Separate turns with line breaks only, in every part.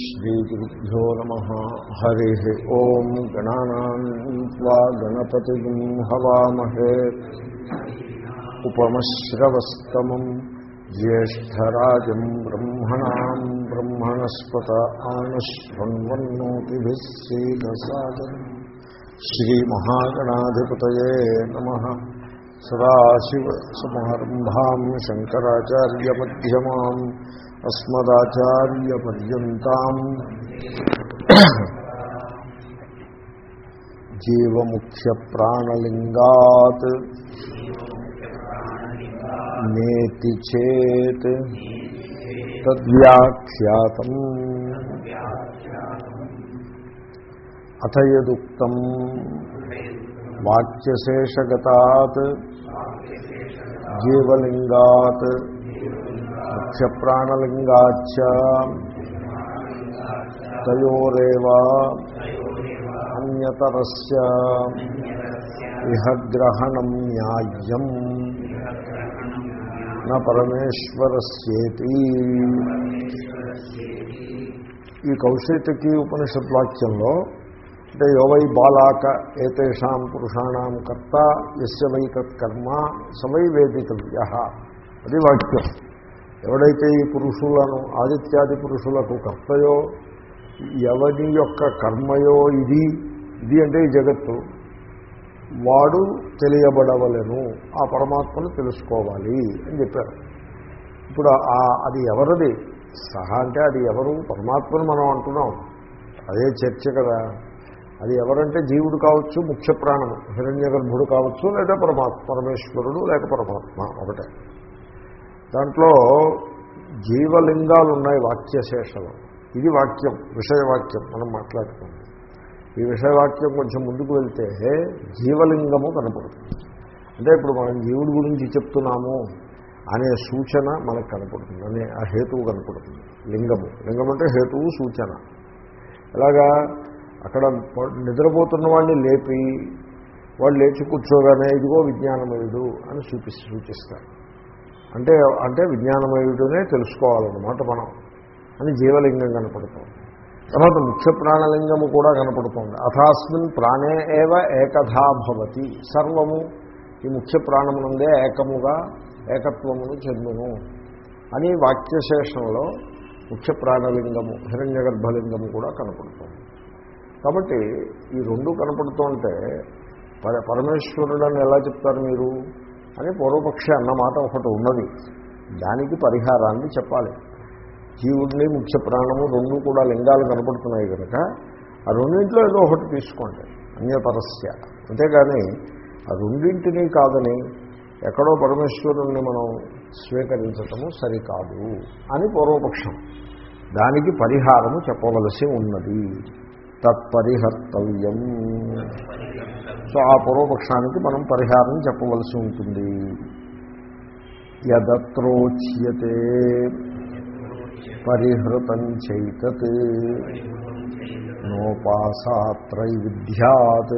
श्रीगुरुभ्यो नमः हरिः ॐ गणानाम् त्वा गणपतिम् हवामहे उपमश्रवस्तमम् ज्येष्ठराजम् ब्रह्मणाम् ब्रह्मणस्पत आनश्वन्वन्नोतिभिः सीदसादम् श्रीमहागणाधिपतये नमः सदाशिवसमारम्भाम् शङ्कराचार्यमध्यमाम् అస్మదాచార్యపర్యంతం జీవముఖ్య ప్రాణలింగాత్ నేతి చేత్ తద్వ్యాఖ్యాతం అథయదుక్తం వాక్యశేషగతాత్ జీవలింగాత్ ముఖ్యప్రాణలింగాచ తయోరేవ అన్యతరస్య ఇహ గ్రహణం న్యాయం నా పరమేశ్వరస్యేతి. ఈ కౌశికి ఉపనిషద్వాక్యంలో అంటే యోవై బాలాక ఏతేషాం పురుషాణం కర్త ఎస్య వై తత్కర్మ సవై వేదితవ్య అది వాక్యం. ఎవడైతే ఈ పురుషులను ఆదిత్యాది పురుషులకు కర్తయో ఎవరి యొక్క కర్మయో ఇది ఇది అంటే ఈ జగత్తు. వాడు తెలియబడవలను ఆ పరమాత్మను తెలుసుకోవాలి అని చెప్పారు. ఇప్పుడు అది ఎవరిది? సహా అంటే అది ఎవరు? పరమాత్మను మనం అంటున్నాం. అదే చర్చ కదా. అది ఎవరంటే జీవుడు కావచ్చు ముఖ్య ప్రాణము. హిరణ్య గర్భుడు కావచ్చు లేదా పరమాత్మ పరమేశ్వరుడు లేక పరమాత్మ ఒకటే. దాంట్లో జీవలింగాలు ఉన్నాయి వాక్యశేషలు. ఇది వాక్యం విషయవాక్యం మనం మాట్లాడుకుంది. ఈ విషయవాక్యం కొంచెం ముందుకు వెళ్తే జీవలింగము కనపడుతుంది. అంటే ఇప్పుడు మనం జీవుడి గురించి చెప్తున్నాము అనే సూచన మనకు కనపడుతుంది అనే ఆ హేతువు కనపడుతుంది. లింగము లింగం అంటే హేతువు సూచన. ఇలాగా అక్కడ నిద్రపోతున్న వాడిని లేపి వాళ్ళు లేచి కూర్చోగానే ఇదిగో విజ్ఞానమయుడు అని చూపి సూచిస్తారు. అంటే అంటే విజ్ఞానమయుడునే తెలుసుకోవాలన్నమాట మనం. అని జీవలింగం కనపడుతుంది. తర్వాత ముఖ్య ప్రాణలింగము కూడా కనపడుతుంది. అథాస్మిన్ ప్రాణే ఏవ ఏకథా భవతి. సర్వము ఈ ముఖ్య ప్రాణమునందే ఏకముగా ఏకత్వమును చెందును. అని వాక్యశేషంలో ముఖ్య ప్రాణలింగము హిరణ్య గర్భలింగము కూడా కనపడుతుంది. కాబట్టి ఈ రెండు కనపడుతుంటే పరమేశ్వరుడని ఎలా చెప్తారు మీరు? అని పూర్వపక్షి అన్నమాట ఒకటి ఉన్నది. దానికి పరిహారాన్ని చెప్పాలి. జీవుడిని ముఖ్య ప్రాణము రెండు కూడా లింగాలు కనపడుతున్నాయి కనుక ఆ రెండింటిలో ఏదో ఒకటి తీసుకోండి. అన్యపరస్య. అంతేగాని ఆ రెండింటినీ కాదని ఎక్కడో పరమేశ్వరుణ్ణి మనం స్వీకరించటము సరికాదు అని పూర్వపక్షం. దానికి పరిహారము చెప్పవలసి ఉన్నది. తత్పరిహర్తవ్యం. సో ఆ పూర్వపక్షానికి మనం పరిహారం చెప్పవలసి ఉంటుంది. యదత్రోచ్యతే పరిహృతం చైతత్ నోపాసాత్రై విద్యాత్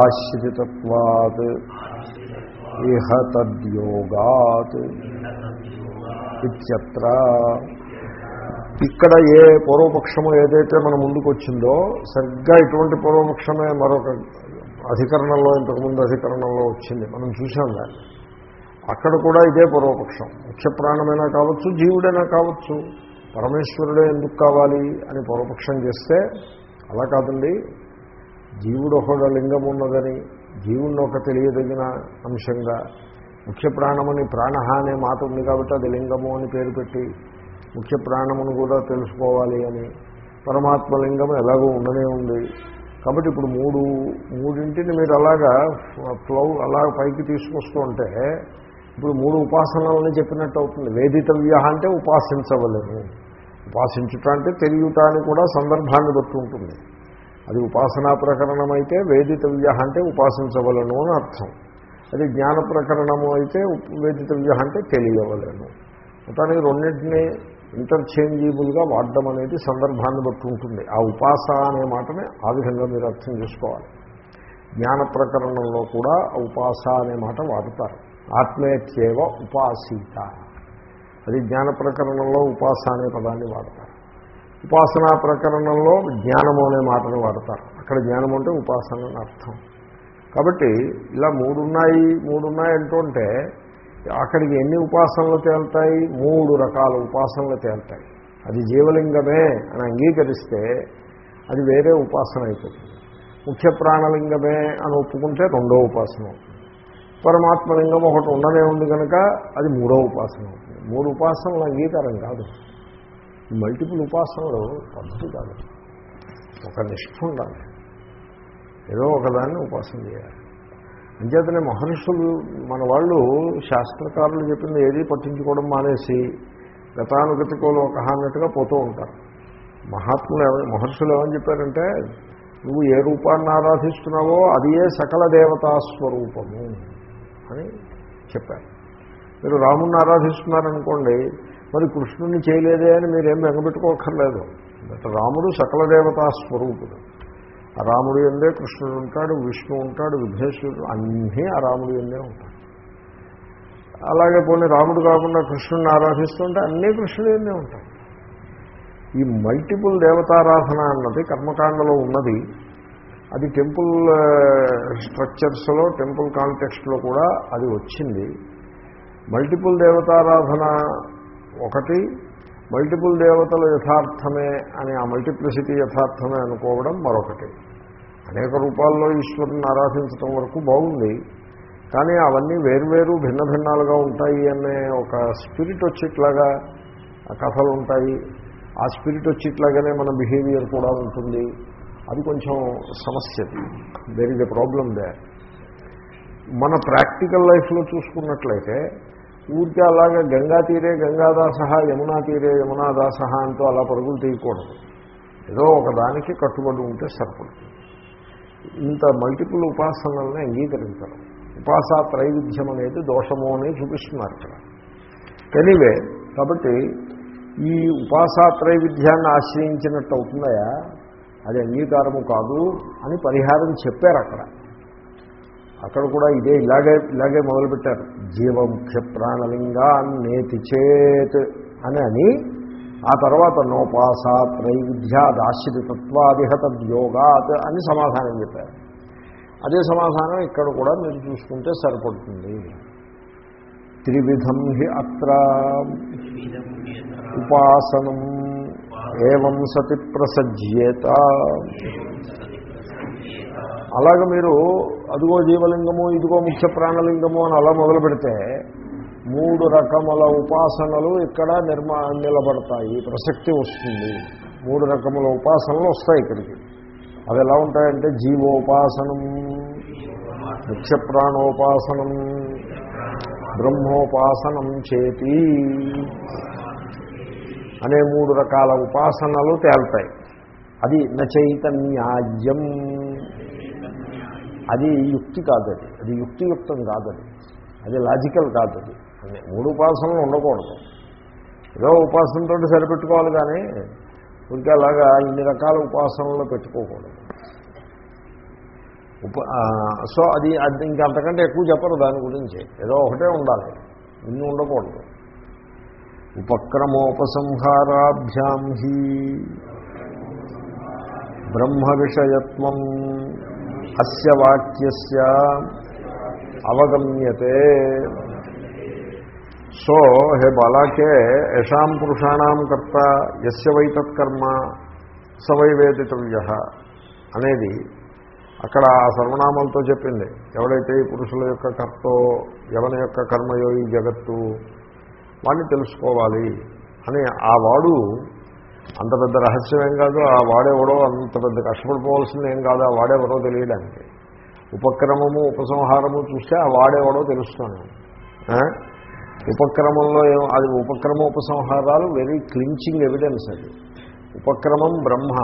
ఆశ్రితత్వాత్ ఇహ తద్యోగాత్ ఇత్యత్ర ఇక్కడ ఏ పూర్వపక్షము ఏదైతే మన ముందుకు వచ్చిందో సరిగ్గా ఇటువంటి పూర్వపక్షమే మరొక అధికరణంలో ఇంతకుముందు అధికరణంలో వచ్చింది. మనం చూసాం దాన్ని. అక్కడ కూడా ఇదే పూర్వపక్షం ముఖ్య ప్రాణమైనా కావచ్చు జీవుడైనా కావచ్చు పరమేశ్వరుడే ఎందుకు కావాలి అని పూర్వపక్షం చేస్తే అలా కాదండి. జీవుడు ఒక లింగం ఉన్నదని జీవుడిని ఒక తెలియదగిన అంశంగా ముఖ్య ప్రాణమని ప్రాణహ అనే మాట ఉంది కాబట్టి అది లింగము అని పేరు పెట్టి ముఖ్య ప్రాణమును కూడా తెలుసుకోవాలి అని పరమాత్మ లింగం ఎలాగో ఉండనే ఉంది. కాబట్టి ఇప్పుడు మూడు మూడింటిని మీరు అలాగా ఫ్లౌ అలా పైకి తీసుకొస్తూ ఉంటే ఇప్పుడు మూడు ఉపాసనలని చెప్పినట్టు అవుతుంది. వేదితవ్య అంటే ఉపాసించవలేము. ఉపాసించుట అంటే తెలియట అని కూడా సందర్భాన్ని బట్టి ఉంటుంది. అది ఉపాసనా ప్రకరణం అయితే వేదితవ్య అంటే ఉపాసించవలను అని అర్థం. అది జ్ఞాన ప్రకరణము అయితే వేదితవ్య అంటే తెలియవలేను మొత్తానికి రెండింటినీ ఇంటర్చేంజబుల్గా వాడడం అనేది సందర్భాన్ని బట్టి ఉంటుంది. ఆ ఉపాస అనే మాటని ఆ విధంగా మీరు అర్థం చేసుకోవాలి. జ్ఞాన ప్రకరణంలో కూడా ఉపాస అనే మాట వాడతారు. ఆత్మేత్యేవ ఉపాసీత. అది జ్ఞాన ప్రకరణంలో ఉపాస అనే పదాన్ని వాడతారు. ఉపాసనా ప్రకరణంలో జ్ఞానము అనే మాటను వాడతారు. అక్కడ జ్ఞానం అంటే ఉపాసన అని అర్థం. కాబట్టి ఇలా మూడున్నాయి మూడున్నాయి అంటుంటే అక్కడికి ఎన్ని ఉపాసనలు తేలుతాయి? మూడు రకాల ఉపాసనలు తేలుతాయి. అది జీవలింగమే అని అంగీకరిస్తే అది వేరే ఉపాసన అయిపోతుంది. ముఖ్య ప్రాణలింగమే అని ఒప్పుకుంటే రెండో ఉపాసన అవుతుంది. పరమాత్మలింగం ఒకటి ఉండనే ఉంది కనుక అది మూడో ఉపాసన అవుతుంది. మూడు ఉపాసనలు అంగీకారం కాదు. మల్టిపుల్ ఉపాసనలు పద్ధతి కాదు. ఒక నిష్ఠ ఉండాలి. ఏదో ఒకదాన్ని ఉపాసన చేయాలి. అంచేతనే మహర్షులు మన వాళ్ళు శాస్త్రకారులు చెప్పింది ఏది పట్టించుకోవడం మానేసి గతానుగతికో లోక అన్నట్టుగా పోతూ ఉంటారు. మహాత్ములు ఏమ మహర్షులు ఏమని చెప్పారంటే నువ్వు ఏ రూపాన్ని ఆరాధిస్తున్నావో అదే సకల దేవతా స్వరూపము అని చెప్పారు. మీరు రాముణ్ణి ఆరాధిస్తున్నారనుకోండి మరి కృష్ణుని చేయలేదే అని మీరేం వెంగబెట్టుకోకర్లేదు బట్ రాముడు సకల దేవతా స్వరూపుడు. రాముడు ఎందే కృష్ణుడు ఉంటాడు విష్ణు ఉంటాడు విఘ్నేశ్వరుడు అన్నీ ఆ రాముడు ఎందే ఉంటాడు అలాగే పోనీ రాముడు కాకుండా కృష్ణుడిని ఆరాధిస్తుంటే అన్నీ కృష్ణుడు ఎందే ఉంటాడు ఈ మల్టిపుల్ దేవతారాధన అన్నది కర్మకాండలో ఉన్నది. అది టెంపుల్ స్ట్రక్చర్స్లో టెంపుల్ కాంటెక్స్ట్లో కూడా అది వచ్చింది. మల్టిపుల్ దేవతారాధన ఒకటి మల్టిపుల్ దేవతలు యథార్థమే అని ఆ మల్టిప్లిసిటీ యథార్థమే అనుకోవడం మరొకటి. అనేక రూపాల్లో ఈశ్వరుని ఆరాధించడం వరకు బాగుంది. కానీ అవన్నీ వేర్వేరు భిన్న భిన్నాలుగా ఉంటాయి అనే ఒక స్పిరిట్ వచ్చేట్లాగా కథలు ఉంటాయి. ఆ స్పిరిట్ వచ్చేట్లాగానే మన బిహేవియర్ కూడా ఉంటుంది. అది కొంచెం సమస్య. There is a problem they మన ప్రాక్టికల్ లైఫ్లో చూసుకున్నట్లయితే ఊరికే అలాగే గంగా తీరే గంగాదాస యమునా తీరే యమునాదాస అంటూ అలా పరుగులు తీయకూడదు. ఏదో ఒకదానికి కట్టుబడి ఉంటే సరిపడుతుంది. ఇంత మల్టిపుల్ ఉపాసనల్ని అంగీకరించడం ఉపాసా త్రైవిధ్యం అనేది దోషము అని చూపిస్తున్నారు ఇక్కడ. ఎనీవే కాబట్టి ఈ ఉపాసా త్రైవిధ్యాన్ని ఆశ్రయించినట్టు అవుతుందయా అది అంగీకారము కాదు అని పరిహారం చెప్పారు అక్కడ. అక్కడ కూడా ఇదే ఇలాగే ఇలాగే మొదలుపెట్టారు. జీవముఖ్య ప్రాణలింగా నేతి చేత్ అని అని. ఆ తర్వాత నోపాసా త్రైవిధ్యాదాశ్రితత్వాదిహతద్యోగాత్ అని సమాధానం చెప్పారు. అదే సమాధానం ఇక్కడ కూడా మీరు చూసుకుంటే సరిపడుతుంది. త్రివిధం హి అత్ర ఉపాసనం. ఏవం సతి ప్రసజ్యేత. అలాగ మీరు అదిగో జీవలింగము ఇదిగో ముఖ్య ప్రాణలింగము అని అలా మొదలు పెడితే మూడు రకముల ఉపాసనలు ఇక్కడ నిర్మా నిలబడతాయి. ప్రసక్తి వస్తుంది. మూడు రకముల ఉపాసనలు వస్తాయి ఇక్కడికి. అవి ఎలా ఉంటాయంటే జీవోపాసనం ముఖ్య ప్రాణోపాసనం బ్రహ్మోపాసనం చేతి అనే మూడు రకాల ఉపాసనలు తేల్తాయి. అది నచైతన్యాజ్యం. అది యుక్తి కాదది. అది యుక్తియుక్తం కాదది. అది లాజికల్ కాదది. అని మూడు ఉపాసనలు ఉండకూడదు. ఏదో ఉపాసనతో సరిపెట్టుకోవాలి కానీ ఇంకా అలాగా ఇన్ని రకాల ఉపాసనలు పెట్టుకోకూడదు. ఉప సో అది అది ఇంకా అంతకంటే ఎక్కువ చెప్పరు దాని గురించి. ఏదో ఒకటే ఉండాలి. ఇన్ని ఉండకూడదు. ఉపక్రమోపసంహారాభ్యాం హి. బ్రహ్మ విషయత్వం అస్య వాక్యస్య అవగమ్యతే. సో హే బాలాకే యషాం పురుషాణం కర్త ఎస్య వైతత్కర్మ తత్కర్మ వైవేదితవ్య అనేది అక్కడ ఆ సర్వనామాలతో చెప్పింది. ఎవడైతే ఈ పురుషుల యొక్క కర్తో ఎవరి యొక్క కర్మయో ఈ జగత్తు వాడిని తెలుసుకోవాలి అని ఆ వాడు అంత పెద్ద రహస్యం ఏం కాదు ఆ వాడెవడో అంత పెద్ద కష్టపడిపోవాల్సింది ఏం కాదు ఆ వాడెవడో తెలియడానికి. ఉపక్రమము ఉపసంహారము చూస్తే ఆ వాడెవడో తెలుస్తాను ఉపక్రమంలో ఏం అది ఉపక్రమ ఉపసంహారాలు వెరీ క్లించింగ్ ఎవిడెన్స్ అది. ఉపక్రమం బ్రహ్మ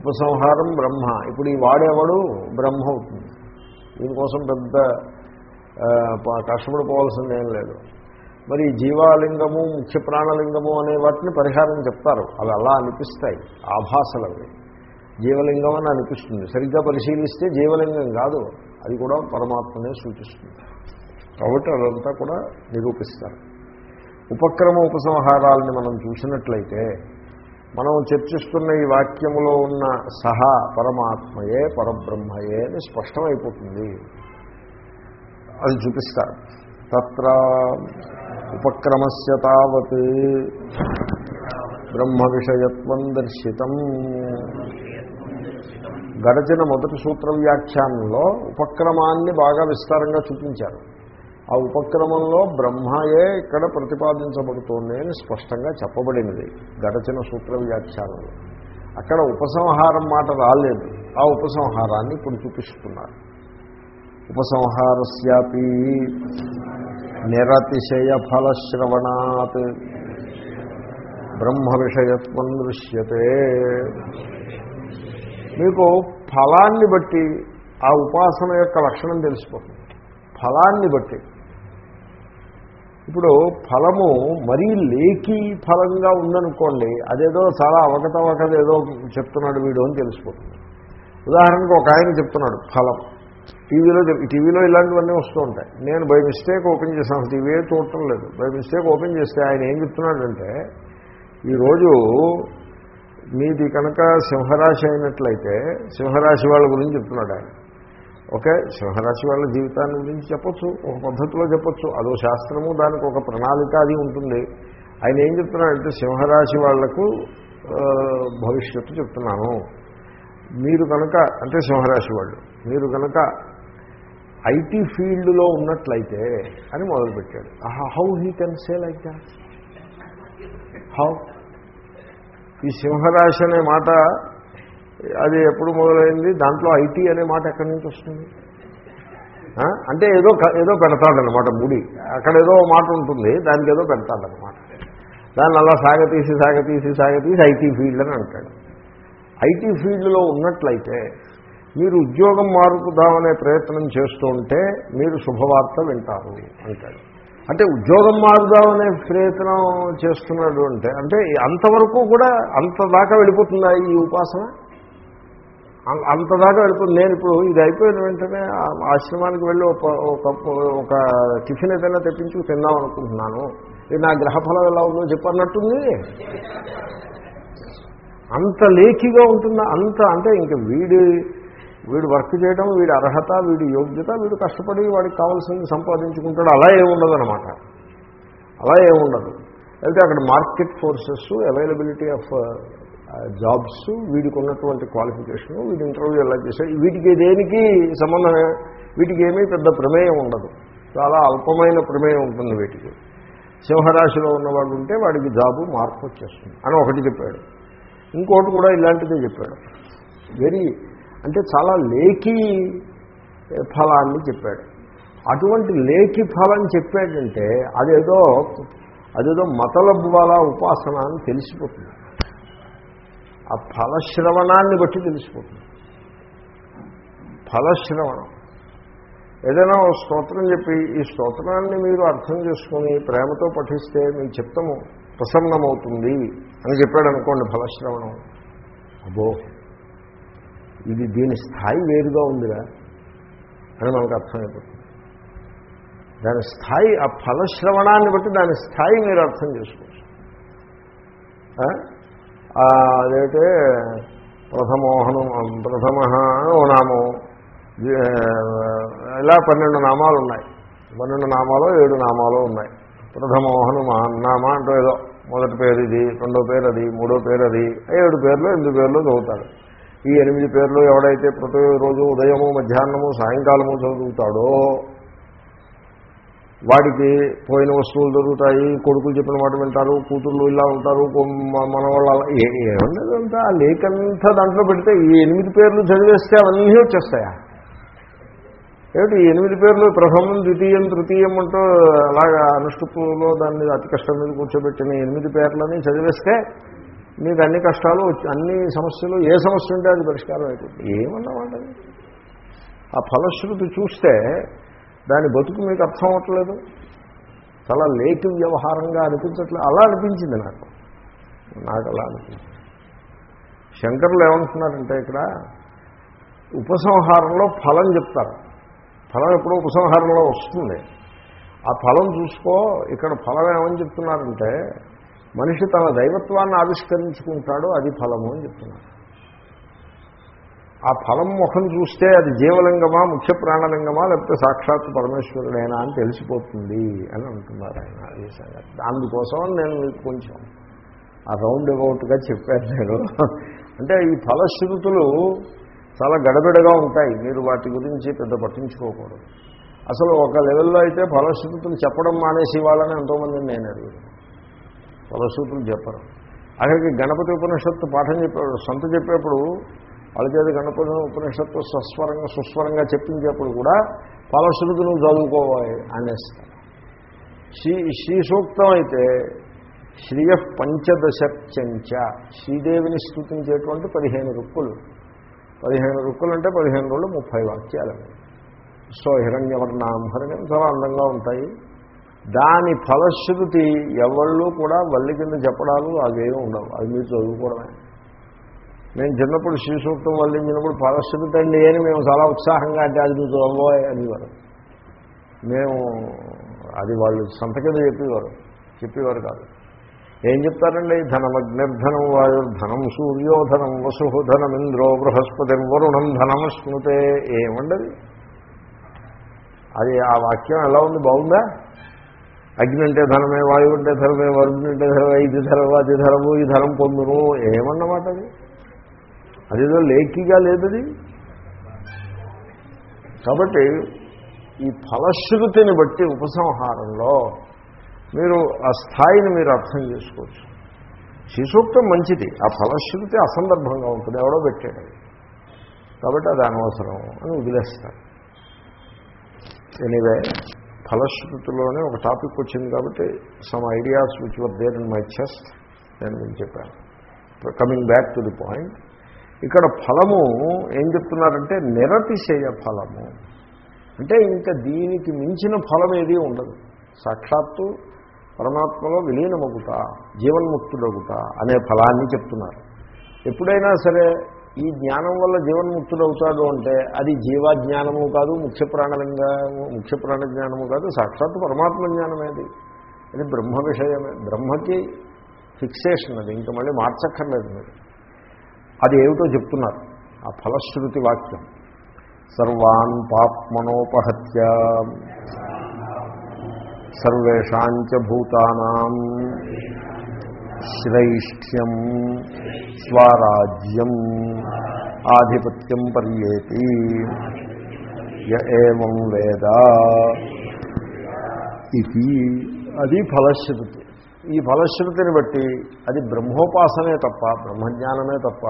ఉపసంహారం బ్రహ్మ. ఇప్పుడు ఈ వాడేవాడు? బ్రహ్మ అవుతుంది. దీనికోసం పెద్ద కష్టపడిపోవాల్సింది ఏం లేదు. మరి జీవాలింగము ముఖ్య ప్రాణలింగము అనే వాటిని పరిహారం చెప్తారు. అవి అలా అనిపిస్తాయి ఆభాసలు అవి జీవలింగం అని అనిపిస్తుంది. సరిగ్గా పరిశీలిస్తే జీవలింగం కాదు అది కూడా పరమాత్మనే సూచిస్తుంది. కాబట్టి అదంతా కూడా నిరూపిస్తారు. ఉపక్రమ ఉపసంహారాలని మనం చూసినట్లయితే మనం చర్చిస్తున్న ఈ వాక్యములో ఉన్న సహా పరమాత్మయే పరబ్రహ్మయే అని స్పష్టమైపోతుంది. అది చూపిస్తారు. తత్ర ఉపక్రమస్య తావత్. బ్రహ్మ విషయత్వం దర్శితం. గడచిన మొదటి సూత్ర వ్యాఖ్యానంలో ఉపక్రమాన్ని బాగా విస్తారంగా చూపించారు. ఆ ఉపక్రమంలో బ్రహ్మయే ఇక్కడ ప్రతిపాదించబడుతోంది అని స్పష్టంగా చెప్పబడినది గడచిన సూత్ర వ్యాఖ్యానంలో అక్కడ ఉపసంహారం మాట రాలేదు. ఆ ఉపసంహారాన్ని ఇప్పుడు చూపిస్తున్నారు. ఉపసంహారస్యాపి నిరతిశయ ఫలశ్రవణాత్ బ్రహ్మ విషయత్వం దృశ్యతే. మీకు ఫలాన్ని బట్టి ఆ ఉపాసన యొక్క లక్షణం తెలిసిపోతుంది. ఫలాన్ని బట్టి. ఇప్పుడు ఫలము మరీ లేకి ఫలంగా ఉందనుకోండి అదేదో చాలా అవకతవకదేదో చెప్తున్నాడు వీడు అని తెలిసిపోతుంది. ఉదాహరణకు ఒక ఆయన చెప్తున్నాడు ఫలం. టీవీలో చెప్- టీవీలో ఇలాంటివన్నీ వస్తూ ఉంటాయి. నేను బై మిస్టేక్ ఓపెన్ చేశాను. టీవీ చూడటం లేదు. బై మిస్టేక్ ఓపెన్ చేస్తే ఆయన ఏం చెప్తున్నాడంటే ఈరోజు మీది కనుక సింహరాశి అయినట్లయితే సింహరాశి వాళ్ళ గురించి చెప్తున్నాడు ఆయన. ఓకే? సింహరాశి వాళ్ళ జీవితాన్ని గురించి చెప్పొచ్చు. ఒక పద్ధతిలో చెప్పొచ్చు. అదో శాస్త్రము దానికి ఒక ప్రణాళిక అది ఉంటుంది. ఆయన ఏం చెప్తున్నాడంటే సింహరాశి వాళ్ళకు భవిష్యత్తు చెప్తున్నాను. మీరు కనుక అంటే సింహరాశి వాళ్ళు మీరు కనుక ఐటీ ఫీల్డ్లో ఉన్నట్లయితే అని మొదలుపెట్టాడు. How he can say like that how ఈ సింహరాశి అనే మాట అది ఎప్పుడు మొదలైంది? దాంట్లో ఐటీ అనే మాట ఎక్కడి నుంచి వస్తుంది? అంటే ఏదో ఏదో పెడతాడనమాట ముడి. అక్కడ ఏదో మాట ఉంటుంది దానికి ఏదో పెడతాడనమాట దాన్ని అలా సాగతీసి సాగతీసి సాగతీసి ఐటీ ఫీల్డ్ అని అంటాడు. ఐటీ ఫీల్డ్లో ఉన్నట్లయితే మీరు ఉద్యోగం మారుకుదామనే ప్రయత్నం చేస్తూ ఉంటే మీరు శుభవార్త వింటారు అంటాడు. అంటే ఉద్యోగం మారుదామనే ప్రయత్నం చేస్తున్నాడు అంటే అంటే అంతవరకు కూడా అంత దాకా వెళ్ళిపోతుందా ఈ ఉపాసన? అంత దాకా వెళ్ళిపోతుంది. నేను ఇప్పుడు ఇది అయిపోయిన వెంటనే ఆ ఆశ్రమానికి వెళ్ళి ఒక ఒక ఒక టిఫిన్ ఏదైనా తెప్పించి తిందాం అనుకుంటున్నాను. ఇది నా గ్రహఫలం ఎలా ఉందో చెప్పన్నట్టుంది అంత లేఖిగా ఉంటుందా? అంత అంటే ఇంకా వీడి వీడు వర్క్ చేయడం వీడి అర్హత వీడి యోగ్యత వీడు కష్టపడి వాడికి కావాల్సింది సంపాదించుకుంటాడు. అలా ఏముండదు అనమాట అలా ఏముండదు అయితే అక్కడ market forces availability of jobs వీడికి ఉన్నటువంటి క్వాలిఫికేషన్ వీడి ఇంటర్వ్యూ ఎలా చేశాడు వీటికి దేనికి సంబంధమే వీటికి ఏమీ పెద్ద ప్రమేయం ఉండదు. చాలా అల్పమైన ప్రమేయం ఉంటుంది వీటికి. సింహరాశిలో ఉన్నవాడు ఉంటే వాడికి జాబు మార్పు వచ్చేస్తుంది అని ఒకటి చెప్పాడు. ఇంకోటి కూడా ఇలాంటిదే చెప్పాడు. వెరీ అంటే చాలా లేఖీ ఫలాన్ని చెప్పాడు. అటువంటి లేఖి ఫలం చెప్పాడంటే అదేదో అదేదో మతలబు వాళ్ళ ఉపాసన అని తెలిసిపోతుంది. ఆ ఫలశ్రవణాన్ని బట్టి తెలిసిపోతుంది. ఫలశ్రవణం. ఏదైనా స్తోత్రం చెప్పి ఈ స్తోత్రాన్ని మీరు అర్థం చేసుకొని ప్రేమతో పఠిస్తే మీ చిత్తము ప్రసన్నమవుతుంది అని చెప్పాడు అనుకోండి ఫలశ్రవణం. అబ్బో! ఇది దీని స్థాయి వేరుగా ఉందిరా అని మనకు అర్థమైపోతుంది. దాని స్థాయి ఆ ఫలశ్రవణాన్ని బట్టి దాని స్థాయి మీరు అర్థం చేసుకోవచ్చు. అదైతే ప్రథమోహనం ప్రథమ ఓ నామం. ఇలా పన్నెండు నామాలు ఉన్నాయి. పన్నెండు నామాలు ఏడు నామాలు ఉన్నాయి. ప్రథమోహను మహాన్నామ అంటూ ఏదో. మొదటి పేరు ఇది రెండో పేరు అది మూడో పేరు అది. ఏడు పేర్లు ఎనిమిది పేర్లు చదువుతాడు ఈ ఎనిమిది పేర్లు ఎవడైతే ప్రతిరోజు ఉదయము మధ్యాహ్నము సాయంకాలము చదువుతాడో వాడికి పోయిన వస్తువులు దొరుకుతాయి కొడుకులు చెప్పిన మాట వింటారు కూతుర్లు ఇలా ఉంటారు మన వాళ్ళు ఏమన్నదంతా ఆ లేఖంతా దాంట్లో పెడితే ఈ ఎనిమిది పేర్లు చదివేస్తే అవన్నీ వచ్చేస్తాయా? ఏమిటి ఈ ఎనిమిది పేర్లు ప్రథమం ద్వితీయం తృతీయం అంటూ అలాగా అనుష్టుపులో దాన్ని అతి కష్టం మీద కూర్చోబెట్టిన ఎనిమిది పేర్లని చదివేస్తే మీకు అన్ని కష్టాలు వచ్చి- అన్ని సమస్యలు ఏ సమస్య ఉంటే అది పరిష్కారం అయిపోతుంది. ఏమన్నమాట ఆ ఫలశ్రుతి చూస్తే దాని బతుకు మీకు అర్థం అవ్వట్లేదు. చాలా లేటు వ్యవహారంగా అనిపించట్లేదు అలా అనిపించింది నాకు. నాకు అలా అనిపించింది. శంకర్లు ఏమంటున్నారంటే ఇక్కడ ఉపసంహారంలో ఫలం చెప్తారు. ఫలం ఎప్పుడో ఉపసంహారంలో వస్తుంది. ఆ ఫలం చూసుకో ఇక్కడ ఫలం ఏమని చెప్తున్నారంటే మనిషి తన దైవత్వాన్ని ఆవిష్కరించుకుంటాడు అది ఫలము అని చెప్తున్నాడు. ఆ ఫలం ముఖం చూస్తే అది జీవలింగమా ముఖ్య ప్రాణలింగమా లేకపోతే సాక్షాత్ పరమేశ్వరుడైనా అని తెలిసిపోతుంది అని అంటున్నారు ఆయన ఈ సంగతి. అందుకోసం నేను మీకు కొంచెం ఆ రౌండ్ అబౌట్గా చెప్పాను నేను. అంటే ఈ ఫలశ్రుతులు చాలా గడబిడగా ఉంటాయి. మీరు వాటి గురించి పెద్ద పట్టించుకోకూడదు. అసలు ఒక లెవెల్లో అయితే ఫలశ్రుతులు చెప్పడం మానేసి వాళ్ళని ఎంతోమందిని నేను అడిగాను. ఫలశ్రుతులు చెప్పరు. అక్కడికి గణపతి ఉపనిషత్తు పాఠం చెప్పాడు సంత చెప్పేప్పుడు వాళ్ళ చేత గణపతి ఉపనిషత్తు సస్వరంగా సుస్వరంగా చెప్పించేప్పుడు కూడా ఫలశ్రుతి నువ్వు చదువుకోవాలి అనేస్తారు శ్రీ శ్రీ సూక్తం అయితే శ్రీయ పంచదశత్యంచ. శ్రీదేవిని స్థుతించేటువంటి పదిహేను రుక్కులు. పదిహేను రుక్కులు అంటే పదిహేను రోజులు ముప్పై వాక్యాలు. సో హిరణ్యవర్ణాం హిరణ్యం చాలా అందంగా ఉంటాయి. దాని ఫలశ్రుతి ఎవళ్ళు కూడా వల్లి కింద చెప్పడాలు అవేమీ ఉండవు. అది మీరు చదువుకోవడమే. నేను చిన్నప్పుడు శ్రీ వల్లించినప్పుడు ఫలశ్రుతి అండి అని మేము చాలా ఉత్సాహంగా అంటే అది మీరు చదవబోయే అనేవారు. మేము అది వాళ్ళు సంత కింద చెప్పేవారు. చెప్పేవారు కాదు. ఏం చెప్తారండి? ధనమగ్నిర్ధనం వాయుర్ధనం సూర్యోధనం వసుధనం ఇంద్రో బృహస్పతి వరుణం ధనం స్మృతే. ఏమండది? అది ఆ వాక్యం ఎలా ఉంది? బాగుందా? అగ్ని అంటే ధనమే వాయువు అంటే ధనమే వరుణ్ అంటే ధనమే ఇది ధరము అది ధరము ఈ ధరం పొందును ఏమన్నమాట అది? అదేదో లేఖిగా లేదు అది కాబట్టి ఈ ఫలశ్రుతిని బట్టి ఉపసంహారంలో మీరు ఆ స్థాయిని మీరు అర్థం చేసుకోవచ్చు. శిశూక్తం మంచిది. ఆ ఫలశ్రుతి అసందర్భంగా ఉంటుంది ఎవడో పెట్టాడు. కాబట్టి అది అనవసరం అని వదిలేస్తారు. ఎనీవే ఫలశ్రుతిలోనే ఒక టాపిక్ వచ్చింది కాబట్టి some ideas which were there in my chest నేను నేను చెప్పాను. Coming back to the point ఇక్కడ ఫలము ఏం చెప్తున్నారంటే నిరతిశయ ఫలము. అంటే ఇంకా దీనికి మించిన ఫలం ఏదీ ఉండదు. సాక్షాత్తు పరమాత్మలో విలీనమగుట జీవన్ముక్తుడగుట అనే ఫలాన్ని చెప్తున్నారు. ఎప్పుడైనా సరే ఈ జ్ఞానం వల్ల జీవన్ముక్తుడవుతాడు అంటే అది జీవాజ్ఞానము కాదు ముఖ్య ప్రాణలింగము ముఖ్య ప్రాణ జ్ఞానము కాదు సాక్షాత్ పరమాత్మ జ్ఞానమేది అది. బ్రహ్మ విషయమే. బ్రహ్మకి ఫిక్సేషన్ అది ఇంకా మళ్ళీ మార్చక్కర్లేదు మీరు. అది ఏమిటో చెప్తున్నారు ఆ ఫలశ్రుతి వాక్యం. సర్వాన్ పాప్మనోపహత్య. సర్వేషాంచ భూతానాం. శ్రైష్ఠ్యం స్వరాజ్యం ఆధిపత్యం పర్యేతి య వేద ఇది. అది ఫలశ్రుతి. ఈ ఫలశ్రుతిని బట్టి అది బ్రహ్మోపాసనే తప్ప బ్రహ్మజ్ఞానమే తప్ప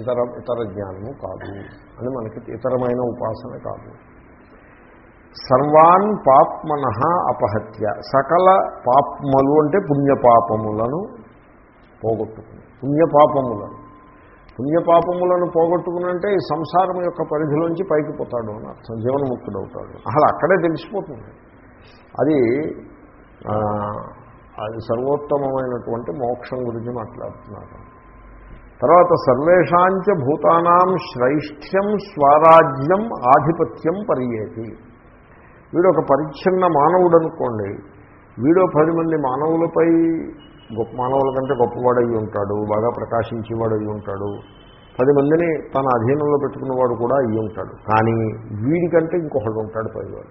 ఇతర ఇతర జ్ఞానము కాదు. అని మనకి ఇతరమైన ఉపాసన కాదు. సర్వాన్ పాప్మన అపహత్య. సకల పాప్మలు అంటే పుణ్యపాపములను పోగొట్టుకుని. పుణ్యపాపములను. పుణ్యపాపములను పోగొట్టుకునంటే ఈ సంసారం యొక్క పరిధిలోంచి పైకి పోతాడు అని అర్థం. జీవనముక్తుడవుతాడు. అసలు అక్కడే తెలిసిపోతుంది. అది అది సర్వోత్తమమైనటువంటి మోక్షం గురించి మాట్లాడుతున్నారు. తర్వాత సర్వేషాంచ భూతానాం శ్రైష్ఠ్యం స్వరాజ్యం ఆధిపత్యం పర్యేది వీడు ఒక పరిచ్ఛిన్న మానవుడు అనుకోండి వీడో పది మంది మానవులపై గొప్ప మానవుల కంటే గొప్పవాడు ఉంటాడు బాగా ప్రకాశించేవాడు అయ్యి ఉంటాడు. పది మందిని తన అధీనంలో పెట్టుకున్నవాడు కూడా అయ్యి ఉంటాడు. కానీ వీడికంటే ఇంకొకడు ఉంటాడు పైవాడు.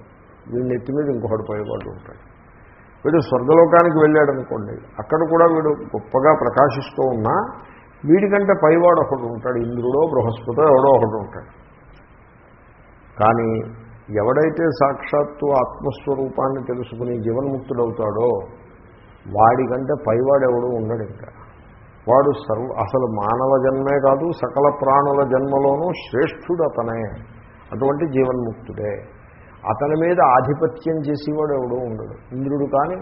వీడి నెత్తి మీద ఇంకొకడు పైవాడు ఉంటాడు. వీడు స్వర్గలోకానికి వెళ్ళాడు అనుకోండి అక్కడ కూడా వీడు గొప్పగా ప్రకాశిస్తూ ఉన్నా వీడికంటే పైవాడు ఒకడు ఉంటాడు. ఇంద్రుడో బృహస్పతో ఎవడో ఒకడు ఉంటాడు. కానీ ఎవడైతే సాక్షాత్తు ఆత్మస్వరూపాన్ని తెలుసుకుని జీవన్ముక్తుడవుతాడో వాడికంటే పైవాడెవడు ఉండడు ఇంకా. వాడు సర్వ అసలు మానవ జన్మే కాదు సకల ప్రాణుల జన్మలోనూ శ్రేష్ఠుడు అతనే. అటువంటి జీవన్ముక్తుడే. అతని మీద ఆధిపత్యం చేసేవాడు ఎవడో ఉండడు. ఇంద్రుడు కానీ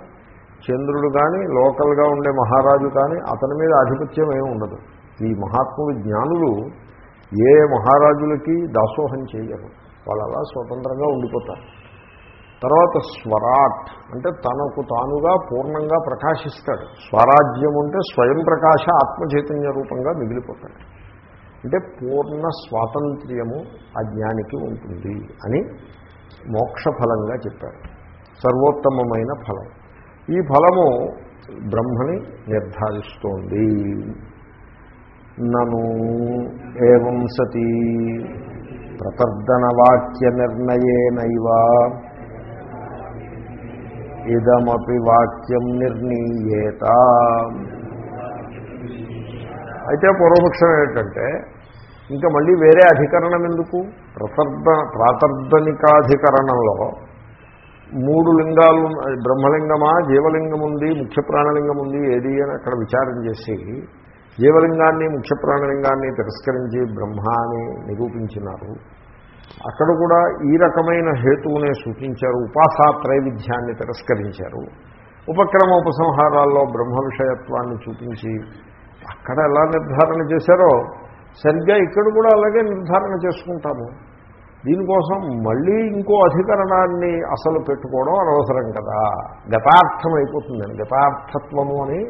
చంద్రుడు కానీ లోకల్గా ఉండే మహారాజు కానీ అతని మీద ఆధిపత్యం ఏమి ఉండదు. ఈ మహాత్ములు జ్ఞానులు ఏ మహారాజులకి దాసోహం చేయరు. వాళ్ళు అలా స్వతంత్రంగా ఉండిపోతారు. తర్వాత స్వరాట్ అంటే తనకు తానుగా పూర్ణంగా ప్రకాశిస్తాడు. స్వరాజ్యం అంటే స్వయం ప్రకాశ ఆత్మచైతన్య రూపంగా మిగిలిపోతాడు. అంటే పూర్ణ స్వాతంత్ర్యము ఆ జ్ఞానికి ఉంటుంది అని మోక్షఫలంగా చెప్పారు సర్వోత్తమమైన ఫలం. ఈ ఫలము బ్రహ్మని నిర్ధారిస్తోంది. నను ఏం సతీ ప్రతర్దనవాక్య నిర్ణయేనైవ ఇదమపి వాక్యం నిర్ణీయేత. అయితే పూర్వపక్షం ఏంటంటే ఇంకా మళ్ళీ వేరే అధికరణం ఎందుకు? ప్రసర్ద ప్రాతర్ధనికాధికరణంలో మూడు లింగాలు బ్రహ్మలింగమా జీవలింగం ఉంది ముఖ్య ప్రాణలింగం ఉంది ఏది అని అక్కడ విచారం చేసి జీవలింగాన్ని ముఖ్య ప్రాణలింగాన్ని తిరస్కరించి బ్రహ్మాని నిరూపించినారు. అక్కడ కూడా ఈ రకమైన హేతువునే సూచించారు. ఉపాసా త్రైవిధ్యాన్ని తిరస్కరించారు. ఉపక్రమ ఉపసంహారాల్లో బ్రహ్మ విషయత్వాన్ని చూపించి అక్కడ ఎలా నిర్ధారణ చేశారో సరిగ్గా ఇక్కడ కూడా అలాగే నిర్ధారణ చేసుకుంటాము దీనికోసం మళ్ళీ ఇంకో అధికరణాన్ని అసలు పెట్టుకోవడం అనవసరం కదా. గతార్థం అయిపోతుందండి గతార్థత్వము అని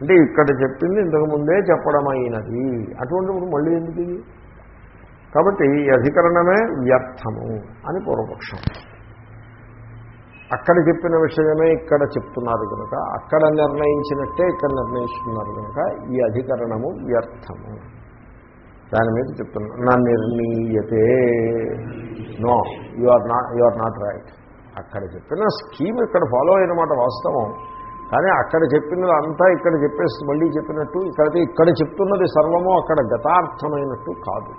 అంటే ఇక్కడ చెప్పింది ఇంతకుముందే చెప్పడం అయినది. అటువంటిప్పుడు మళ్ళీ ఎందుకు ఇది? కాబట్టి ఈ అధికరణమే వ్యర్థము అని పూర్వపక్షం. అక్కడ చెప్పిన విషయమే ఇక్కడ చెప్తున్నారు కనుక అక్కడ నిర్ణయించినట్టే ఇక్కడ నిర్ణయిస్తున్నారు కనుక ఈ అధికరణము వ్యర్థము. దాని మీద చెప్తున్నా నా నిర్ణీయతే. No you are not you are not right. అక్కడ చెప్పిన స్కీమ్ ఇక్కడ ఫాలో అయినమాట వాస్తవం. కానీ అక్కడ చెప్పినది అంతా ఇక్కడ చెప్పేసి మళ్ళీ చెప్పినట్టు ఇక్కడైతే ఇక్కడ చెప్తున్నది సర్వము అక్కడ గతార్థమైనట్టు కాదు.